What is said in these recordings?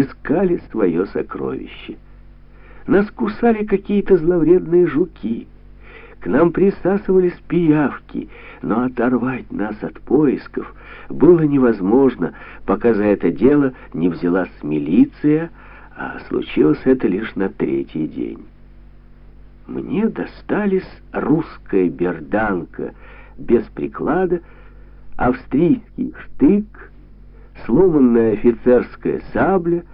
искали свое сокровище. Нас кусали какие-то зловредные жуки. К нам присасывались пиявки, но оторвать нас от поисков было невозможно, пока за это дело не взялась милиция, а случилось это лишь на третий день. Мне достались русская берданка без приклада, австрийский штык, сломанная офицерская сабля,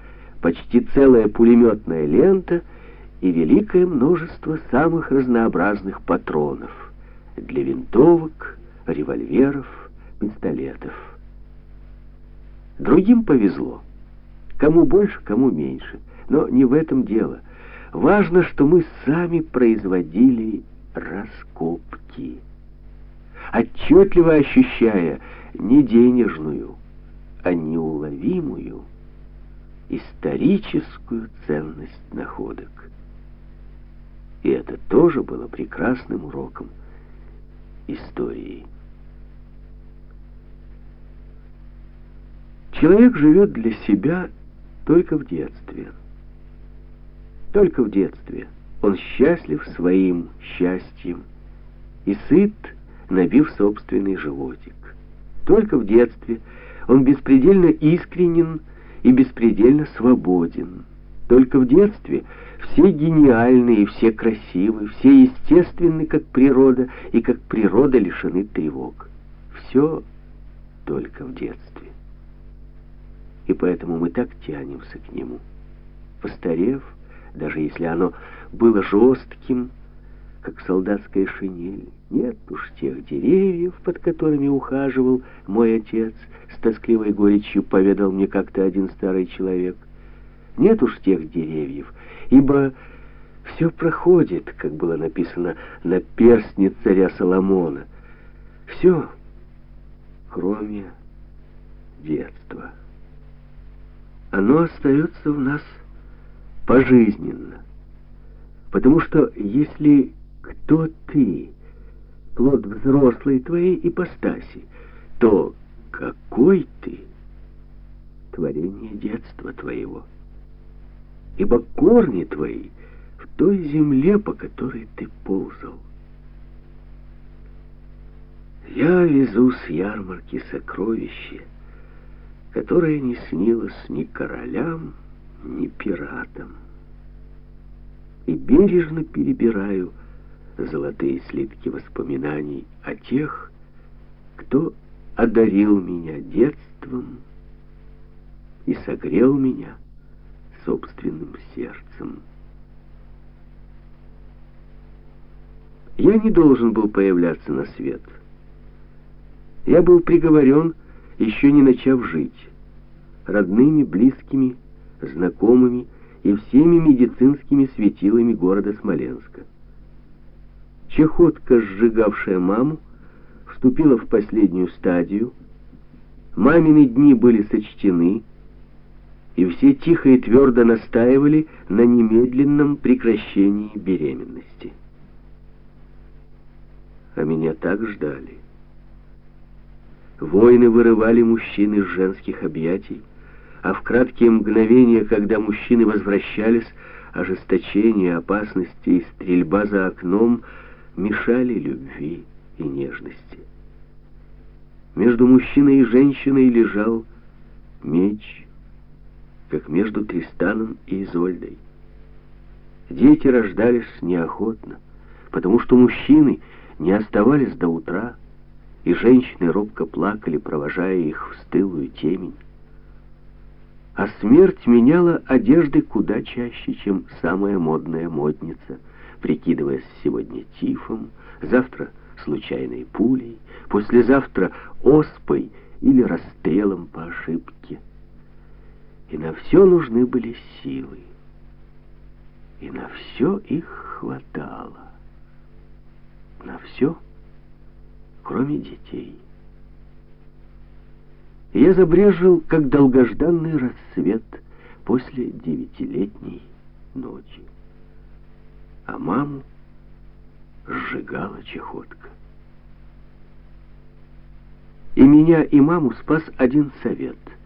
почти целая пулеметная лента и великое множество самых разнообразных патронов для винтовок, револьверов, пистолетов. Другим повезло. Кому больше, кому меньше. Но не в этом дело. Важно, что мы сами производили раскопки отчетливо ощущая не денежную, а неуловимую историческую ценность находок. И это тоже было прекрасным уроком истории. Человек живет для себя только в детстве. Только в детстве он счастлив своим счастьем и сыт набив собственный животик. Только в детстве он беспредельно искренен и беспредельно свободен. Только в детстве все гениальны и все красивы, все естественны, как природа, и как природа лишены тревог. Все только в детстве. И поэтому мы так тянемся к нему. Постарев, даже если оно было жестким, как солдатская шинель. Нет уж тех деревьев, под которыми ухаживал мой отец, с тоскливой горечью поведал мне как-то один старый человек. Нет уж тех деревьев, ибо все проходит, как было написано на перстне царя Соломона. Все, кроме детства. Оно остается в нас пожизненно. Потому что если кто ты, плод взрослой твоей ипостаси, то какой ты? Творение детства твоего. Ибо корни твои в той земле, по которой ты ползал. Я везу с ярмарки сокровище, которое не снилось ни королям, ни пиратам. И бережно перебираю золотые слитки воспоминаний о тех, кто одарил меня детством и согрел меня собственным сердцем. Я не должен был появляться на свет. Я был приговорен, еще не начав жить, родными, близкими, знакомыми и всеми медицинскими светилами города Смоленска. Чехотка, сжигавшая маму, вступила в последнюю стадию. Мамины дни были сочтены, и все тихо и твердо настаивали на немедленном прекращении беременности. А меня так ждали. Воины вырывали мужчин из женских объятий, а в краткие мгновения, когда мужчины возвращались, ожесточение, опасности и стрельба за окном — мешали любви и нежности. Между мужчиной и женщиной лежал меч, как между Тристаном и Изольдой. Дети рождались неохотно, потому что мужчины не оставались до утра, и женщины робко плакали, провожая их в стылую темень. А смерть меняла одежды куда чаще, чем самая модная модница — прикидываясь сегодня тифом, завтра случайной пулей, послезавтра оспой или расстрелом по ошибке. И на все нужны были силы. И на все их хватало. На все, кроме детей. И я забрежил, как долгожданный рассвет после девятилетней ночи а маму сжигала чехотка. И меня, и маму спас один совет —